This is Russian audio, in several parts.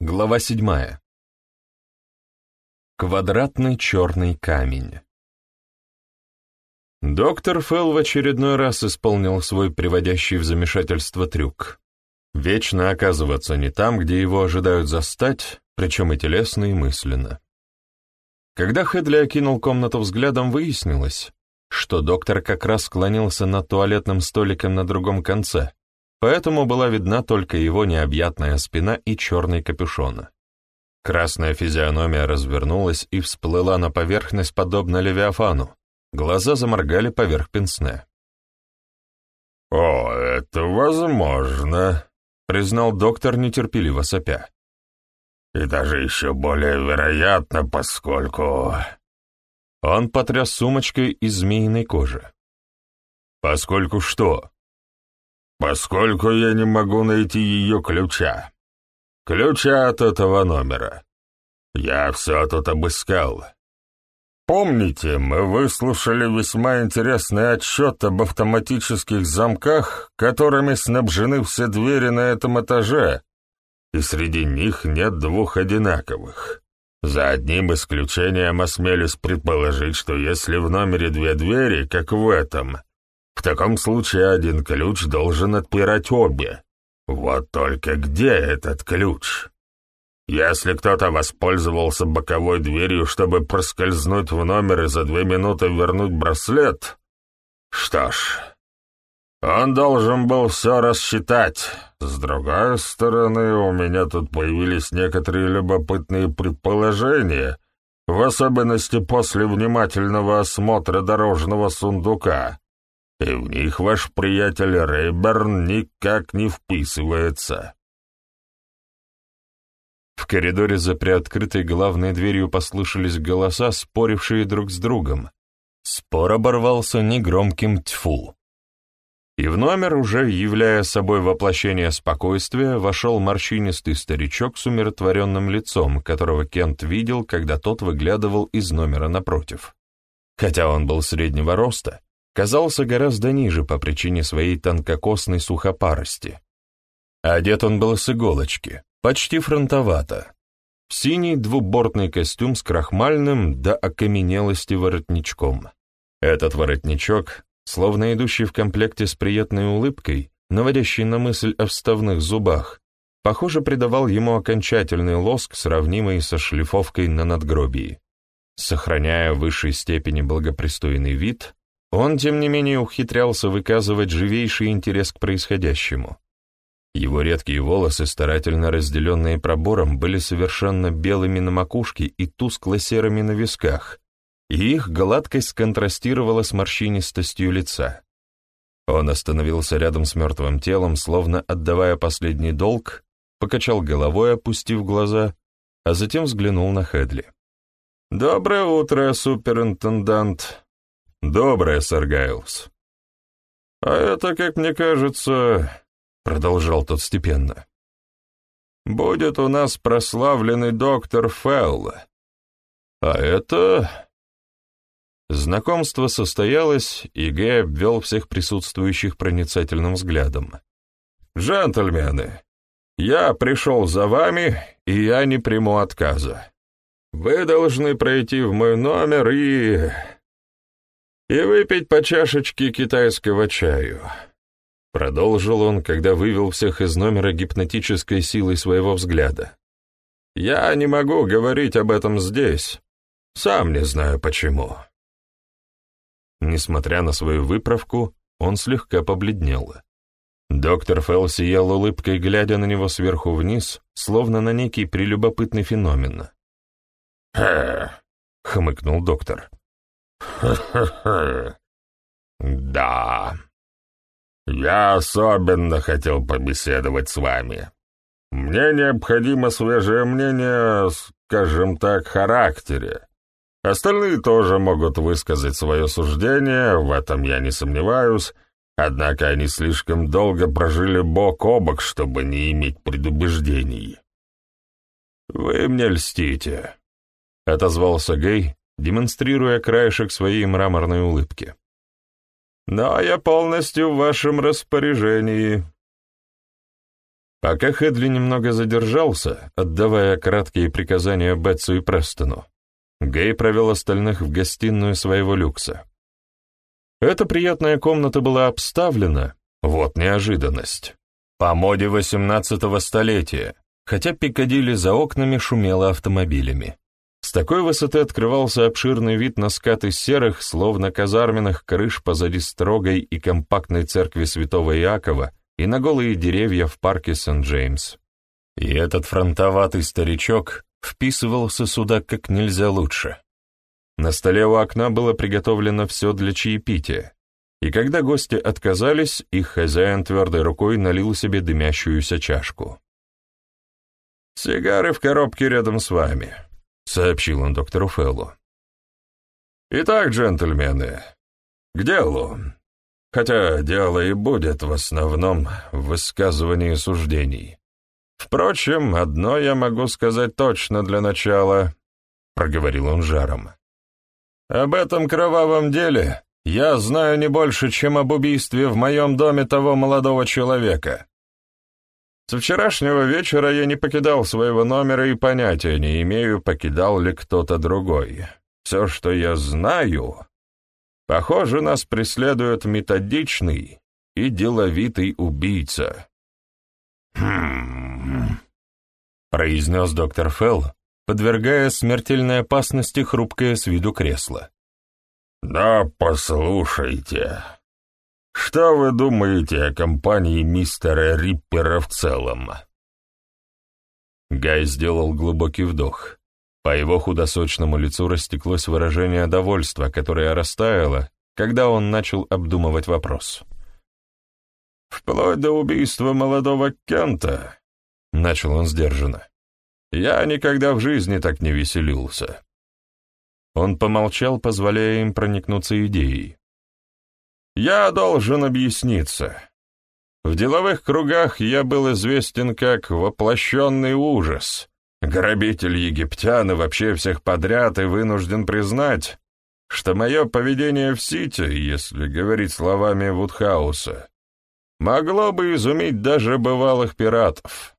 Глава седьмая. Квадратный черный камень. Доктор Фелл в очередной раз исполнил свой приводящий в замешательство трюк. Вечно оказываться не там, где его ожидают застать, причем и телесно, и мысленно. Когда Хедли окинул комнату взглядом, выяснилось, что доктор как раз склонился над туалетным столиком на другом конце, поэтому была видна только его необъятная спина и черный капюшон. Красная физиономия развернулась и всплыла на поверхность, подобно Левиафану. Глаза заморгали поверх пенсне. «О, это возможно», — признал доктор нетерпеливо сопя. «И даже еще более вероятно, поскольку...» Он потряс сумочкой из змеиной кожи. «Поскольку что?» Поскольку я не могу найти ее ключа. Ключа от этого номера. Я все тут обыскал. Помните, мы выслушали весьма интересный отчет об автоматических замках, которыми снабжены все двери на этом этаже, и среди них нет двух одинаковых. За одним исключением осмелюсь предположить, что если в номере две двери, как в этом, в таком случае один ключ должен отпирать обе. Вот только где этот ключ? Если кто-то воспользовался боковой дверью, чтобы проскользнуть в номер и за две минуты вернуть браслет, что ж, он должен был все рассчитать. С другой стороны, у меня тут появились некоторые любопытные предположения, в особенности после внимательного осмотра дорожного сундука и в них ваш приятель Рейберн никак не вписывается. В коридоре за приоткрытой главной дверью послышались голоса, спорившие друг с другом. Спор оборвался негромким «тьфу». И в номер, уже являя собой воплощение спокойствия, вошел морщинистый старичок с умиротворенным лицом, которого Кент видел, когда тот выглядывал из номера напротив. Хотя он был среднего роста, казался гораздо ниже по причине своей тонкокосной сухопарости. Одет он был с иголочки, почти фронтовато. В синий двубортный костюм с крахмальным до окаменелости воротничком. Этот воротничок, словно идущий в комплекте с приятной улыбкой, наводящий на мысль о вставных зубах, похоже, придавал ему окончательный лоск, сравнимый со шлифовкой на надгробии. Сохраняя в высшей степени благопристойный вид, он, тем не менее, ухитрялся выказывать живейший интерес к происходящему. Его редкие волосы, старательно разделенные пробором, были совершенно белыми на макушке и тускло-серыми на висках, и их гладкость контрастировала с морщинистостью лица. Он остановился рядом с мертвым телом, словно отдавая последний долг, покачал головой, опустив глаза, а затем взглянул на Хедли. «Доброе утро, суперинтендант», «Доброе, сэр Гайлс». «А это, как мне кажется...» — продолжал тот степенно. «Будет у нас прославленный доктор Фелл. А это...» Знакомство состоялось, и Гэй обвел всех присутствующих проницательным взглядом. «Джентльмены, я пришел за вами, и я не приму отказа. Вы должны пройти в мой номер и...» и выпить по чашечке китайского чаю. Продолжил он, когда вывел всех из номера гипнотической силой своего взгляда. «Я не могу говорить об этом здесь. Сам не знаю почему». Несмотря на свою выправку, он слегка побледнел. Доктор Фелл сиял улыбкой, глядя на него сверху вниз, словно на некий прелюбопытный феномен. «Хэ!» — хмыкнул доктор. «Ха-ха-ха! Да. Я особенно хотел побеседовать с вами. Мне необходимо свежее мнение, скажем так, характере. Остальные тоже могут высказать свое суждение, в этом я не сомневаюсь, однако они слишком долго прожили бок о бок, чтобы не иметь предубеждений». «Вы мне льстите», — отозвался Гей, демонстрируя краешек своей мраморной улыбки. «Да, я полностью в вашем распоряжении». Пока Хедли немного задержался, отдавая краткие приказания Бетсу и Престону, Гей провел остальных в гостиную своего люкса. Эта приятная комната была обставлена, вот неожиданность, по моде XVIII столетия, хотя Пикадилли за окнами шумело автомобилями. С такой высоты открывался обширный вид на скаты серых, словно казарменных крыш позади строгой и компактной церкви святого Иакова и на голые деревья в парке Сент-Джеймс. И этот фронтоватый старичок вписывался сюда как нельзя лучше. На столе у окна было приготовлено все для чаепития, и когда гости отказались, их хозяин твердой рукой налил себе дымящуюся чашку. «Сигары в коробке рядом с вами», — сообщил он доктору Феллу. «Итак, джентльмены, к делу. Хотя дело и будет в основном в высказывании суждений. Впрочем, одно я могу сказать точно для начала», — проговорил он жаром. «Об этом кровавом деле я знаю не больше, чем об убийстве в моем доме того молодого человека. Со вчерашнего вечера я не покидал своего номера и понятия не имею, покидал ли кто-то другой. Все, что я знаю, похоже, нас преследует методичный и деловитый убийца. «Хм...» — произнес доктор Фелл, подвергая смертельной опасности хрупкое с виду кресло. «Да послушайте, что вы думаете о компании мистера Риппера в целом?» Гай сделал глубокий вдох. По его худосочному лицу растеклось выражение довольства, которое растаяло, когда он начал обдумывать вопрос. «Вплоть до убийства молодого Кента», — начал он сдержанно, — «я никогда в жизни так не веселился». Он помолчал, позволяя им проникнуться идеей. «Я должен объясниться. В деловых кругах я был известен как воплощенный ужас, грабитель египтян и вообще всех подряд, и вынужден признать, что мое поведение в Сити, если говорить словами Вудхауса, могло бы изумить даже бывалых пиратов.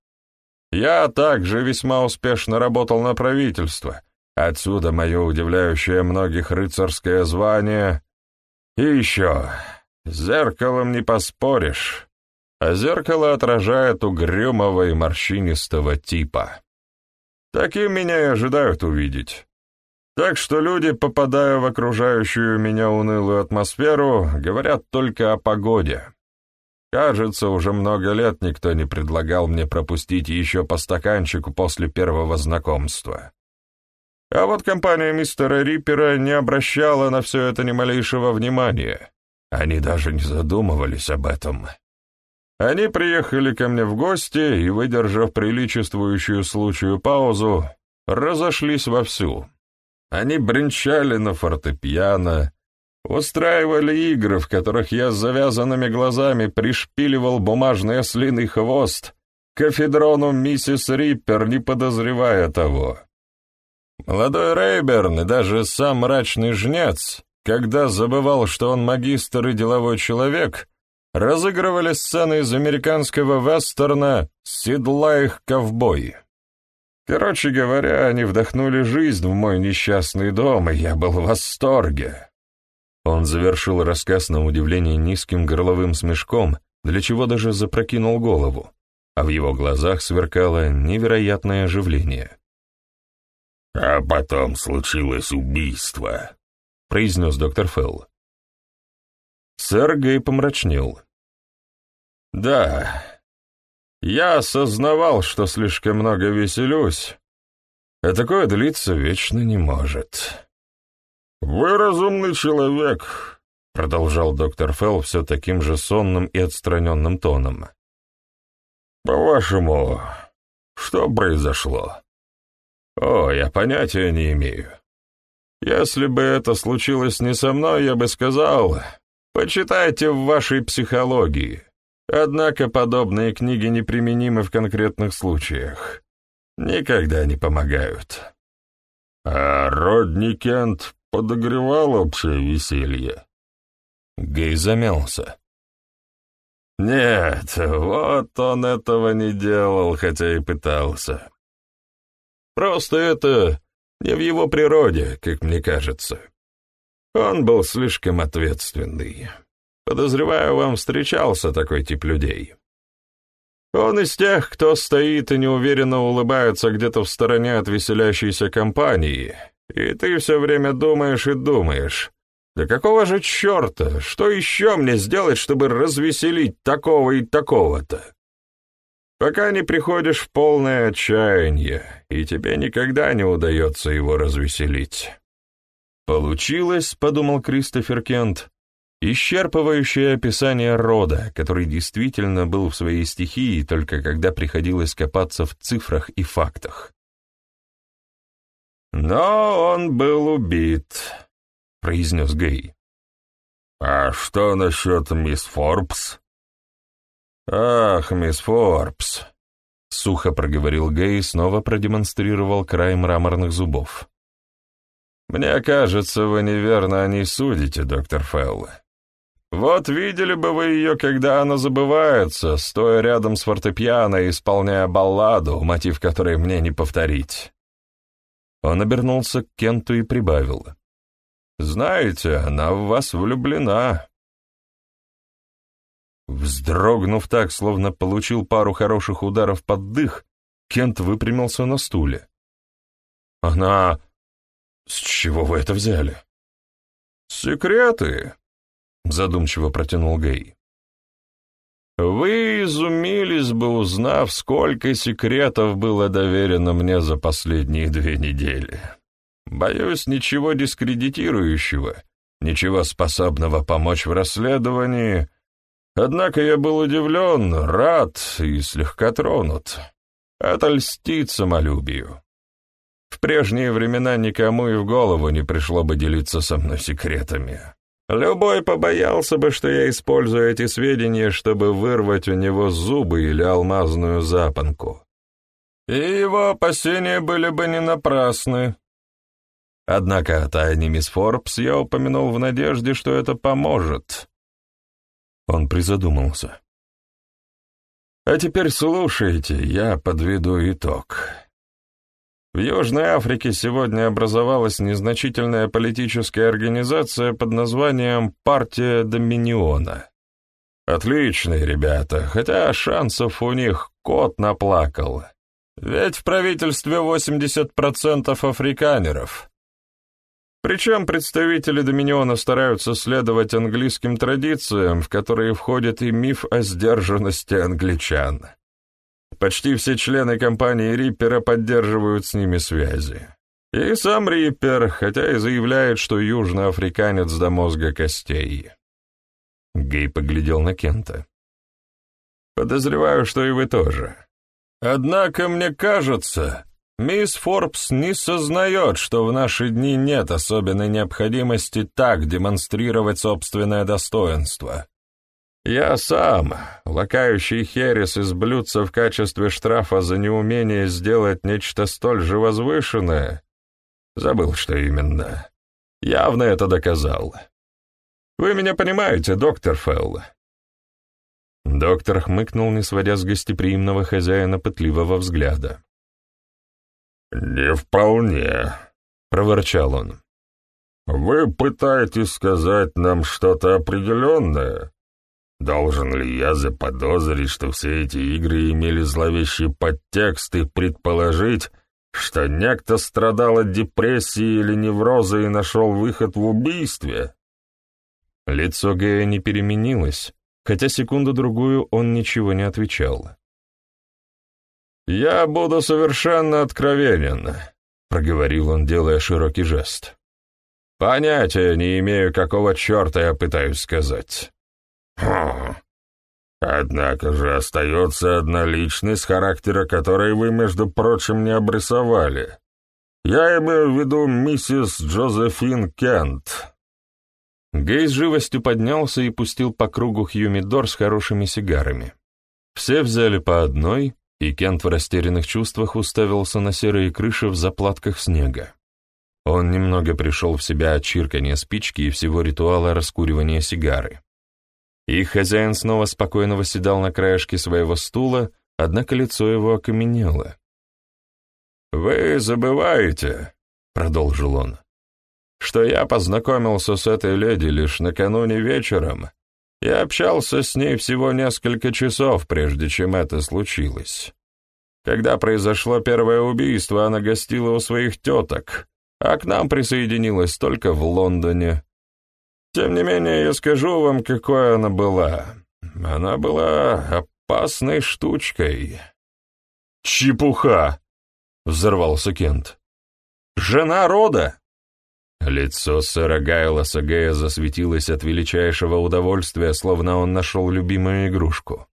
Я также весьма успешно работал на правительство» Отсюда мое удивляющее многих рыцарское звание. И еще, зеркалом не поспоришь, а зеркало отражает угрюмого и морщинистого типа. Таким меня и ожидают увидеть. Так что люди, попадая в окружающую меня унылую атмосферу, говорят только о погоде. Кажется, уже много лет никто не предлагал мне пропустить еще по стаканчику после первого знакомства. А вот компания мистера Риппера не обращала на все это ни малейшего внимания. Они даже не задумывались об этом. Они приехали ко мне в гости и, выдержав приличествующую случаю паузу, разошлись вовсю. Они бренчали на фортепиано, устраивали игры, в которых я с завязанными глазами пришпиливал бумажный ослиный хвост к кафедрону миссис Риппер, не подозревая того. Молодой Рейберн и даже сам мрачный жнец, когда забывал, что он магистр и деловой человек, разыгрывали сцены из американского вестерна «Седла их ковбой». Короче говоря, они вдохнули жизнь в мой несчастный дом, и я был в восторге. Он завершил рассказ на удивление низким горловым смешком, для чего даже запрокинул голову, а в его глазах сверкало невероятное оживление. «А потом случилось убийство», — произнес доктор Фелл. Сэр Гей помрачнел. «Да, я осознавал, что слишком много веселюсь, а такое длиться вечно не может». «Вы разумный человек», — продолжал доктор Фелл все таким же сонным и отстраненным тоном. «По-вашему, что произошло?» О, я понятия не имею. Если бы это случилось не со мной, я бы сказал, почитайте в вашей психологии. Однако подобные книги неприменимы в конкретных случаях. Никогда не помогают. А Родни Кент подогревал общее веселье. Гей замялся. Нет, вот он этого не делал, хотя и пытался. Просто это не в его природе, как мне кажется. Он был слишком ответственный. Подозреваю, вам встречался такой тип людей. Он из тех, кто стоит и неуверенно улыбается где-то в стороне от веселящейся компании, и ты все время думаешь и думаешь, да какого же черта, что еще мне сделать, чтобы развеселить такого и такого-то? Пока не приходишь в полное отчаяние, и тебе никогда не удается его развеселить. Получилось, — подумал Кристофер Кент, — исчерпывающее описание рода, который действительно был в своей стихии, только когда приходилось копаться в цифрах и фактах. Но он был убит, — произнес Гей. «А что насчет мисс Форбс?» «Ах, мисс Форбс!» — сухо проговорил Гей и снова продемонстрировал край мраморных зубов. «Мне кажется, вы неверно о ней судите, доктор Фелл. Вот видели бы вы ее, когда она забывается, стоя рядом с фортепиано и исполняя балладу, мотив которой мне не повторить». Он обернулся к Кенту и прибавил. «Знаете, она в вас влюблена». Вздрогнув так, словно получил пару хороших ударов под дых, Кент выпрямился на стуле. «Она «С чего вы это взяли?» «Секреты», — задумчиво протянул Гей. «Вы изумились бы, узнав, сколько секретов было доверено мне за последние две недели. Боюсь, ничего дискредитирующего, ничего способного помочь в расследовании, однако я был удивлен, рад и слегка тронут. Это льстит самолюбию. В прежние времена никому и в голову не пришло бы делиться со мной секретами. Любой побоялся бы, что я использую эти сведения, чтобы вырвать у него зубы или алмазную запонку. И его опасения были бы не напрасны. Однако о тайне мисс Форбс я упомянул в надежде, что это поможет. Он призадумался. А теперь слушайте, я подведу итог. В Южной Африке сегодня образовалась незначительная политическая организация под названием «Партия Доминиона». Отличные ребята, хотя шансов у них кот наплакал. Ведь в правительстве 80% африканеров. Причем представители Доминиона стараются следовать английским традициям, в которые входит и миф о сдержанности англичан. Почти все члены компании Риппера поддерживают с ними связи. И сам Риппер, хотя и заявляет, что южноафриканец до мозга костей. Гей поглядел на Кента. «Подозреваю, что и вы тоже. Однако, мне кажется, мисс Форбс не сознает, что в наши дни нет особенной необходимости так демонстрировать собственное достоинство. Я сам, лакающий херес из блюдца в качестве штрафа за неумение сделать нечто столь же возвышенное, забыл, что именно, явно это доказал. Вы меня понимаете, доктор Фелл?» Доктор хмыкнул, не сводя с гостеприимного хозяина пытливого взгляда. «Не вполне», — проворчал он. «Вы пытаетесь сказать нам что-то определенное?» Должен ли я заподозрить, что все эти игры имели зловещий подтекст и предположить, что некто страдал от депрессии или невроза и нашел выход в убийстве? Лицо Гэя не переменилось, хотя секунду-другую он ничего не отвечал. «Я буду совершенно откровенен», — проговорил он, делая широкий жест. «Понятия не имею, какого черта я пытаюсь сказать. Хм. Однако же остается одна личность, характера которой вы, между прочим, не обрисовали. Я имею в виду миссис Джозефин Кент». Гей с живостью поднялся и пустил по кругу Хьюмидор с хорошими сигарами. Все взяли по одной, и Кент в растерянных чувствах уставился на серые крыши в заплатках снега. Он немного пришел в себя от чиркания спички и всего ритуала раскуривания сигары. Их хозяин снова спокойно восседал на краешке своего стула, однако лицо его окаменело. «Вы забываете», — продолжил он, — «что я познакомился с этой леди лишь накануне вечером и общался с ней всего несколько часов, прежде чем это случилось. Когда произошло первое убийство, она гостила у своих теток, а к нам присоединилась только в Лондоне. Тем не менее, я скажу вам, какой она была. Она была опасной штучкой». «Чепуха!» — взорвался Кент. «Жена рода!» Лицо сэра Гайла Сагея засветилось от величайшего удовольствия, словно он нашел любимую игрушку.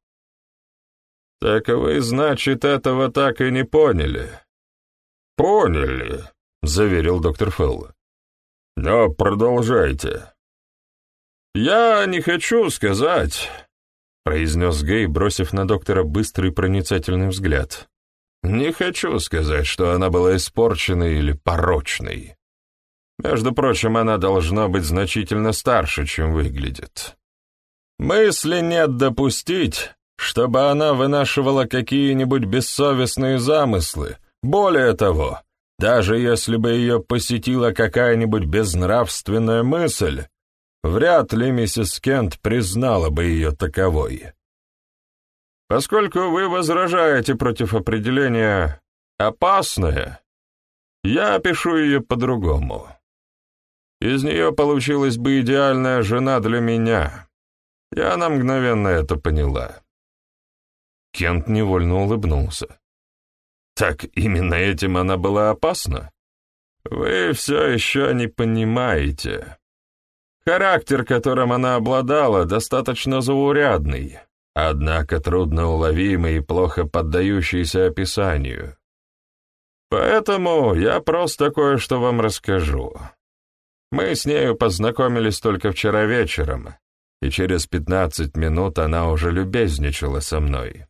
«Так вы, значит, этого так и не поняли?» «Поняли», — заверил доктор Фелл. «Но продолжайте». «Я не хочу сказать», — произнес Гей, бросив на доктора быстрый проницательный взгляд. «Не хочу сказать, что она была испорченной или порочной. Между прочим, она должна быть значительно старше, чем выглядит. Мысли нет допустить, чтобы она вынашивала какие-нибудь бессовестные замыслы. Более того, даже если бы ее посетила какая-нибудь безнравственная мысль, вряд ли миссис Кент признала бы ее таковой. Поскольку вы возражаете против определения «опасная», я опишу ее по-другому. Из нее получилась бы идеальная жена для меня. И она мгновенно это поняла. Кент невольно улыбнулся. Так именно этим она была опасна? Вы все еще не понимаете. Характер, которым она обладала, достаточно заурядный, однако трудноуловимый и плохо поддающийся описанию. Поэтому я просто кое-что вам расскажу. Мы с нею познакомились только вчера вечером, и через пятнадцать минут она уже любезничала со мной.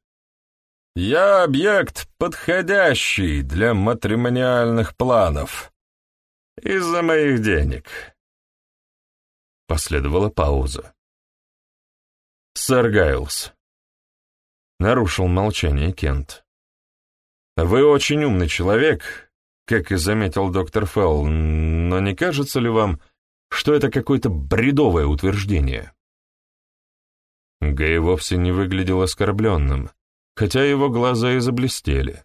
Я объект подходящий для матримониальных планов. Из-за моих денег. Последовала пауза. «Сэр Гайлс», — нарушил молчание Кент. «Вы очень умный человек, как и заметил доктор Фелл, но не кажется ли вам, что это какое-то бредовое утверждение? Гэй вовсе не выглядел оскорбленным, хотя его глаза и заблестели.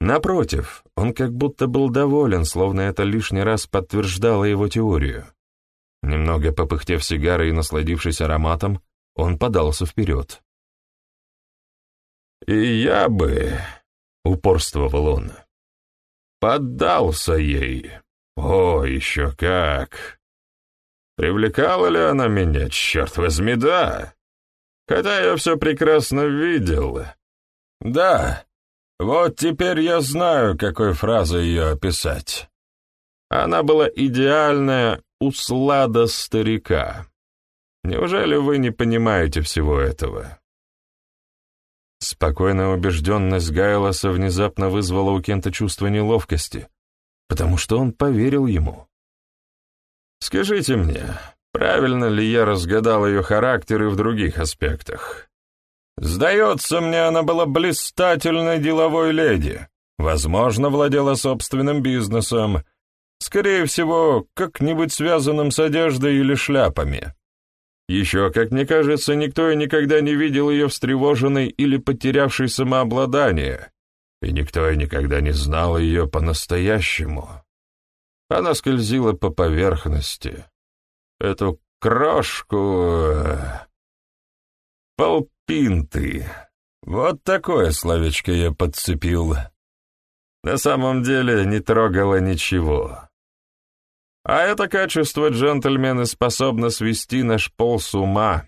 Напротив, он как будто был доволен, словно это лишний раз подтверждало его теорию. Немного попыхтев сигарой и насладившись ароматом, он подался вперед. «И я бы...» — упорствовал он. Поддался ей. О, еще как! Привлекала ли она меня, черт возьми, да? Хотя я все прекрасно видел. Да, вот теперь я знаю, какой фразой ее описать. Она была идеальная услада старика. Неужели вы не понимаете всего этого? Спокойная убежденность Гайлоса внезапно вызвала у Кента чувство неловкости, потому что он поверил ему. «Скажите мне, правильно ли я разгадал ее характер и в других аспектах? Сдается мне, она была блистательной деловой леди, возможно, владела собственным бизнесом, скорее всего, как-нибудь связанным с одеждой или шляпами». Еще, как мне кажется, никто и никогда не видел ее встревоженной или потерявшей самообладание, и никто и никогда не знал ее по-настоящему. Она скользила по поверхности. Эту крошку... Э, полпинты. Вот такое словечко я подцепил. На самом деле не трогала ничего. А это качество джентльмены способно свести наш пол с ума,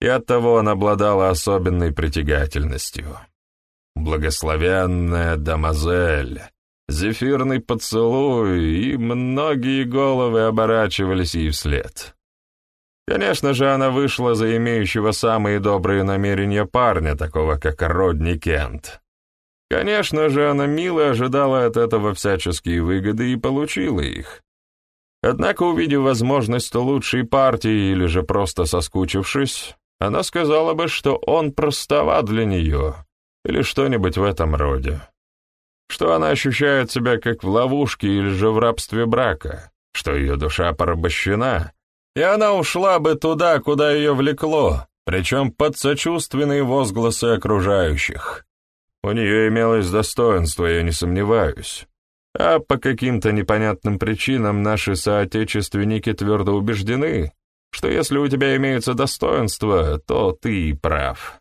и оттого он обладала особенной притягательностью. Благословенная дамазель, зефирный поцелуй, и многие головы оборачивались ей вслед. Конечно же, она вышла за имеющего самые добрые намерения парня, такого как Родни Кент. Конечно же, она мило ожидала от этого всяческие выгоды и получила их. Однако, увидев возможность лучшей партии или же просто соскучившись, она сказала бы, что он простова для нее или что-нибудь в этом роде. Что она ощущает себя как в ловушке или же в рабстве брака, что ее душа порабощена, и она ушла бы туда, куда ее влекло, причем под сочувственные возгласы окружающих. У нее имелось достоинство, я не сомневаюсь. А по каким-то непонятным причинам наши соотечественники твердо убеждены, что если у тебя имеется достоинство, то ты и прав.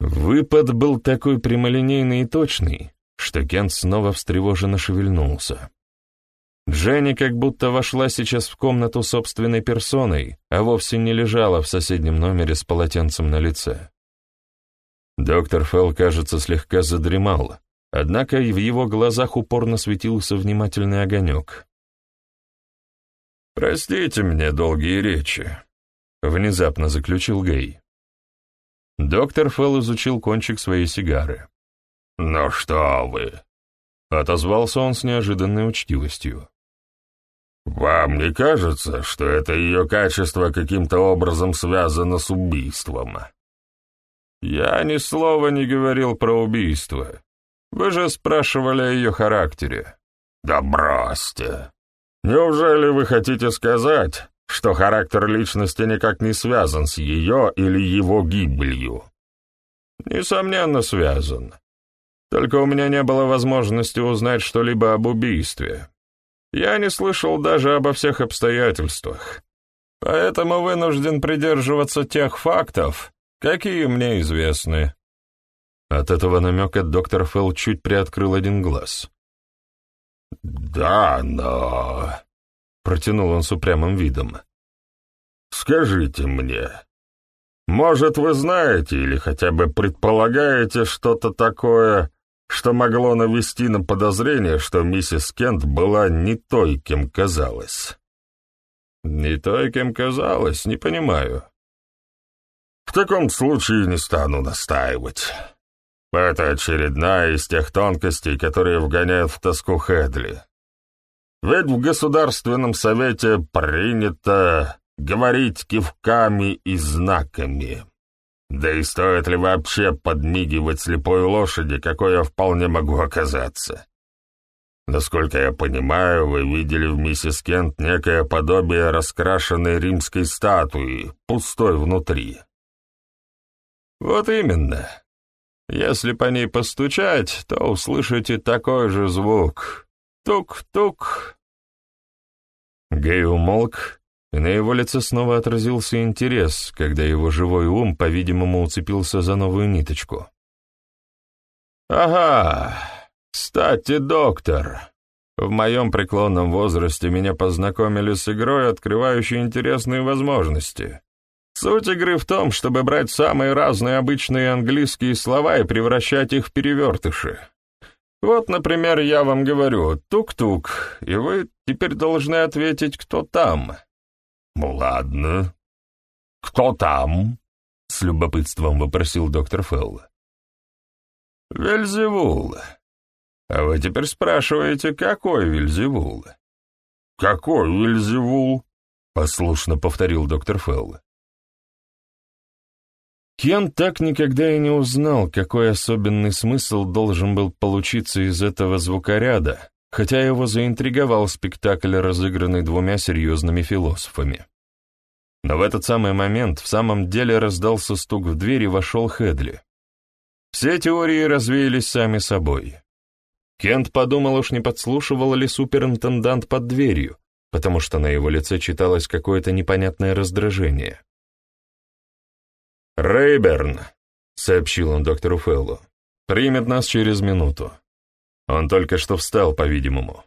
Выпад был такой прямолинейный и точный, что Кент снова встревоженно шевельнулся. Дженни как будто вошла сейчас в комнату собственной персоной, а вовсе не лежала в соседнем номере с полотенцем на лице. Доктор Фелл, кажется, слегка задремал, однако и в его глазах упорно светился внимательный огонек. «Простите мне долгие речи», — внезапно заключил Гей. Доктор Фелл изучил кончик своей сигары. «Ну что вы!» — отозвался он с неожиданной учтивостью. «Вам не кажется, что это ее качество каким-то образом связано с убийством?» «Я ни слова не говорил про убийство. Вы же спрашивали о ее характере». «Да бросьте! Неужели вы хотите сказать, что характер личности никак не связан с ее или его гибелью?» «Несомненно, связан. Только у меня не было возможности узнать что-либо об убийстве. Я не слышал даже обо всех обстоятельствах. Поэтому вынужден придерживаться тех фактов, какие мне известны». От этого намека доктор Фелл чуть приоткрыл один глаз. «Да, но...» — протянул он с упрямым видом. «Скажите мне, может, вы знаете или хотя бы предполагаете что-то такое, что могло навести на подозрение, что миссис Кент была не той, кем казалась?» «Не той, кем казалось, не понимаю». «В таком случае не стану настаивать». Это очередная из тех тонкостей, которые вгоняют в тоску Хедли. Ведь в Государственном Совете принято говорить кивками и знаками. Да и стоит ли вообще подмигивать слепой лошади, какой я вполне могу оказаться? Насколько я понимаю, вы видели в миссис Кент некое подобие раскрашенной римской статуи, пустой внутри. Вот именно. Если по ней постучать, то услышите такой же звук. Тук-тук. Гей умолк, и на его лице снова отразился интерес, когда его живой ум, по-видимому, уцепился за новую ниточку. «Ага, кстати, доктор, в моем преклонном возрасте меня познакомили с игрой, открывающей интересные возможности. Суть игры в том, чтобы брать самые разные обычные английские слова и превращать их в перевертыши. Вот, например, я вам говорю «тук-тук», и вы теперь должны ответить, кто там. Ну ладно. Кто там? С любопытством вопросил доктор Фелл. Вельзевул. А вы теперь спрашиваете, какой Вельзевул? Какой Вельзевул? Послушно повторил доктор Фелл. Кен так никогда и не узнал, какой особенный смысл должен был получиться из этого звукоряда, хотя его заинтриговал спектакль, разыгранный двумя серьезными философами. Но в этот самый момент в самом деле раздался стук в дверь и вошел Хедли. Все теории развеялись сами собой. Кент подумал, уж не подслушивал ли суперинтендант под дверью, потому что на его лице читалось какое-то непонятное раздражение. «Рейберн», — сообщил он доктору Феллу, — «примет нас через минуту. Он только что встал, по-видимому».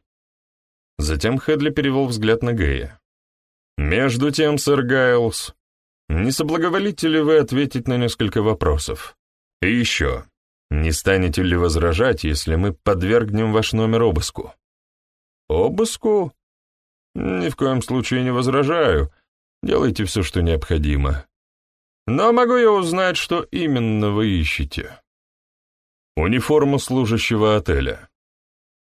Затем Хедли перевел взгляд на Гея. «Между тем, сэр Гайлс, не соблаговолите ли вы ответить на несколько вопросов? И еще, не станете ли возражать, если мы подвергнем ваш номер обыску?» «Обыску? Ни в коем случае не возражаю. Делайте все, что необходимо. Но могу я узнать, что именно вы ищете? Униформу служащего отеля.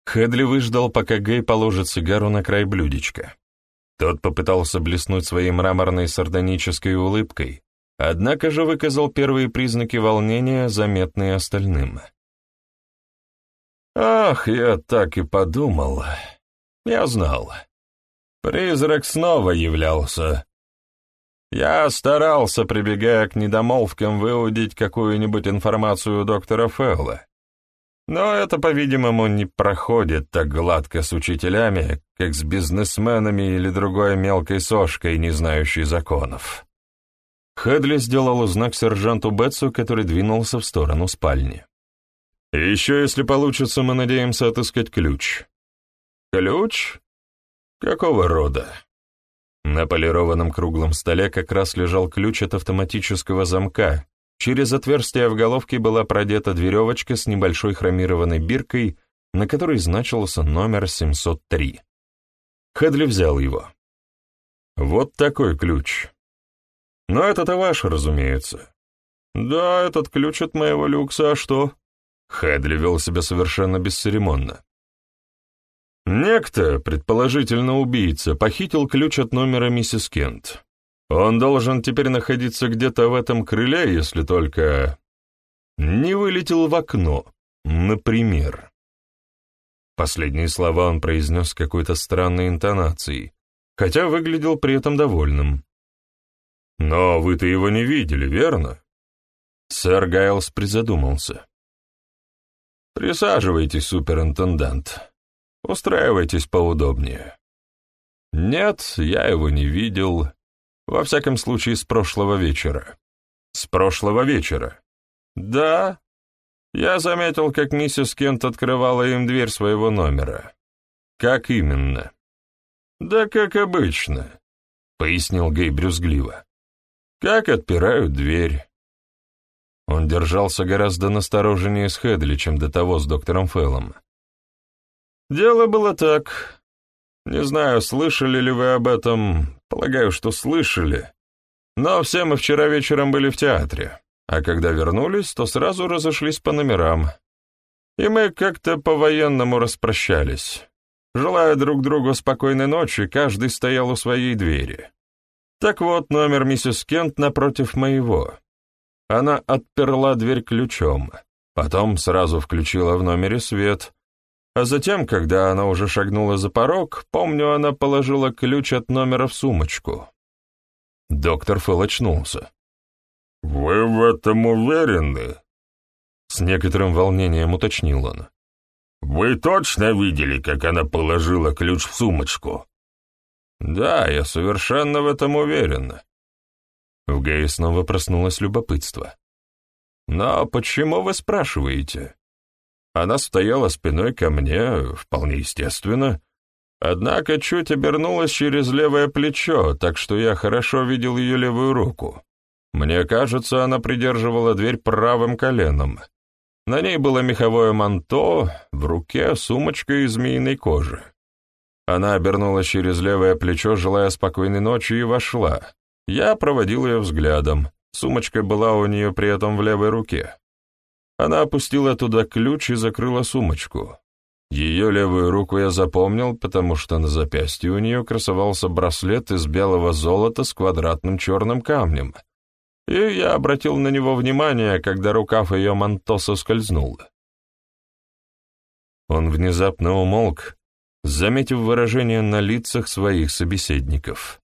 Хедли выждал, пока Гей положит сигару на край блюдечка. Тот попытался блеснуть своей мраморной сардонической улыбкой, однако же выказал первые признаки волнения, заметные остальным. «Ах, я так и подумал. Я знал. Призрак снова являлся. Я старался, прибегая к недомолвкам, выудить какую-нибудь информацию у доктора Фелла. Но это, по-видимому, не проходит так гладко с учителями, как с бизнесменами или другой мелкой сошкой, не знающей законов. Хедли сделал знак сержанту Бетсу, который двинулся в сторону спальни. еще, если получится, мы надеемся отыскать ключ. Ключ? Какого рода? На полированном круглом столе как раз лежал ключ от автоматического замка, Через отверстие в головке была продета веревочка с небольшой хромированной биркой, на которой значился номер 703. Хедли взял его. «Вот такой ключ. Но это-то ваш, разумеется. Да, этот ключ от моего люкса, а что?» Хедли вел себя совершенно бесцеремонно. Некто, предположительно убийца, похитил ключ от номера миссис Кент. Он должен теперь находиться где-то в этом крыле, если только... Не вылетел в окно, например. Последние слова он произнес с какой-то странной интонацией, хотя выглядел при этом довольным. «Но вы-то его не видели, верно?» Сэр Гайлс призадумался. «Присаживайтесь, суперинтендант. Устраивайтесь поудобнее». «Нет, я его не видел. Во всяком случае, с прошлого вечера. С прошлого вечера. Да, я заметил, как миссис Кент открывала им дверь своего номера. Как именно? Да как обычно, пояснил Гей брюзгливо. Как отпирают дверь. Он держался гораздо настороженнее с Хедли, чем до того с доктором Феллом. Дело было так. Не знаю, слышали ли вы об этом, Полагаю, что слышали. Но все мы вчера вечером были в театре, а когда вернулись, то сразу разошлись по номерам. И мы как-то по-военному распрощались. Желая друг другу спокойной ночи, каждый стоял у своей двери. Так вот, номер миссис Кент напротив моего. Она отперла дверь ключом, потом сразу включила в номере свет, а затем, когда она уже шагнула за порог, помню, она положила ключ от номера в сумочку. Доктор Фэлл очнулся. «Вы в этом уверены?» С некоторым волнением уточнил он. «Вы точно видели, как она положила ключ в сумочку?» «Да, я совершенно в этом уверен». В Гае снова проснулось любопытство. «Но почему вы спрашиваете?» Она стояла спиной ко мне, вполне естественно, однако чуть обернулась через левое плечо, так что я хорошо видел ее левую руку. Мне кажется, она придерживала дверь правым коленом. На ней было меховое манто, в руке сумочка из змеиной кожи. Она обернулась через левое плечо, желая спокойной ночи, и вошла. Я проводил ее взглядом. Сумочка была у нее при этом в левой руке. Она опустила туда ключ и закрыла сумочку. Ее левую руку я запомнил, потому что на запястье у нее красовался браслет из белого золота с квадратным черным камнем, и я обратил на него внимание, когда рукав ее манто соскользнул. Он внезапно умолк, заметив выражение на лицах своих собеседников.